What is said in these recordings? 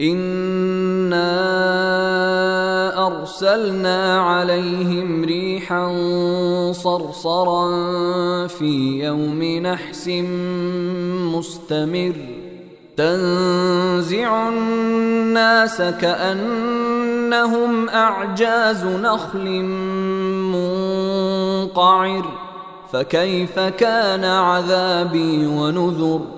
انا ارسلنا عليهم ريحا صرصرا في يوم نحس مستمر تنزع الناس كانهم اعجاز نخل منقعر فكيف كان عذابي ونذر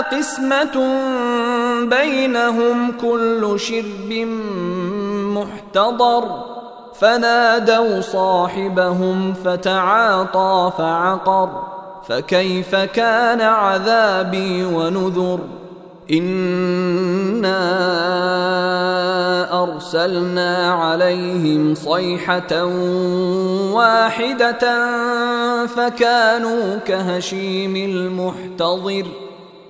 قسمة بينهم كل شرب محتضر. فنادوا صاحبهم فتعاطى فعقر. فكيف كان عذابي ونذر؟ إنا أرسلنا عليهم صيحة واحدة فكانوا كهشيم المحتضر.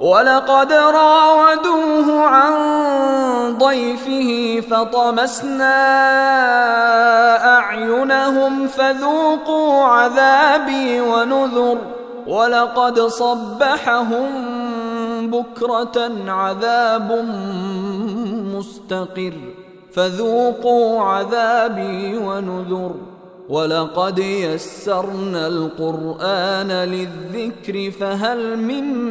ولقد راودوه عن ضيفه فطمسنا أعينهم فذوقوا عذابي ونذر ولقد صبحهم بكرة عذاب مستقر فذوقوا عذابي ونذر ولقد يسرنا القرآن للذكر فهل من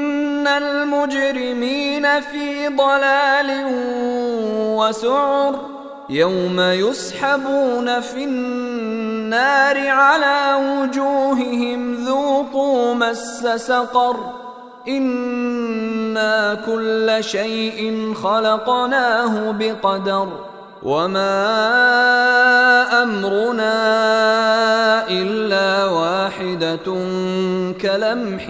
ان المجرمين في ضلال وسعر يوم يسحبون في النار على وجوههم ذوقوا مس سقر أنا كل شيء خلقناه بقدر وما امرنا الا واحدة كلمح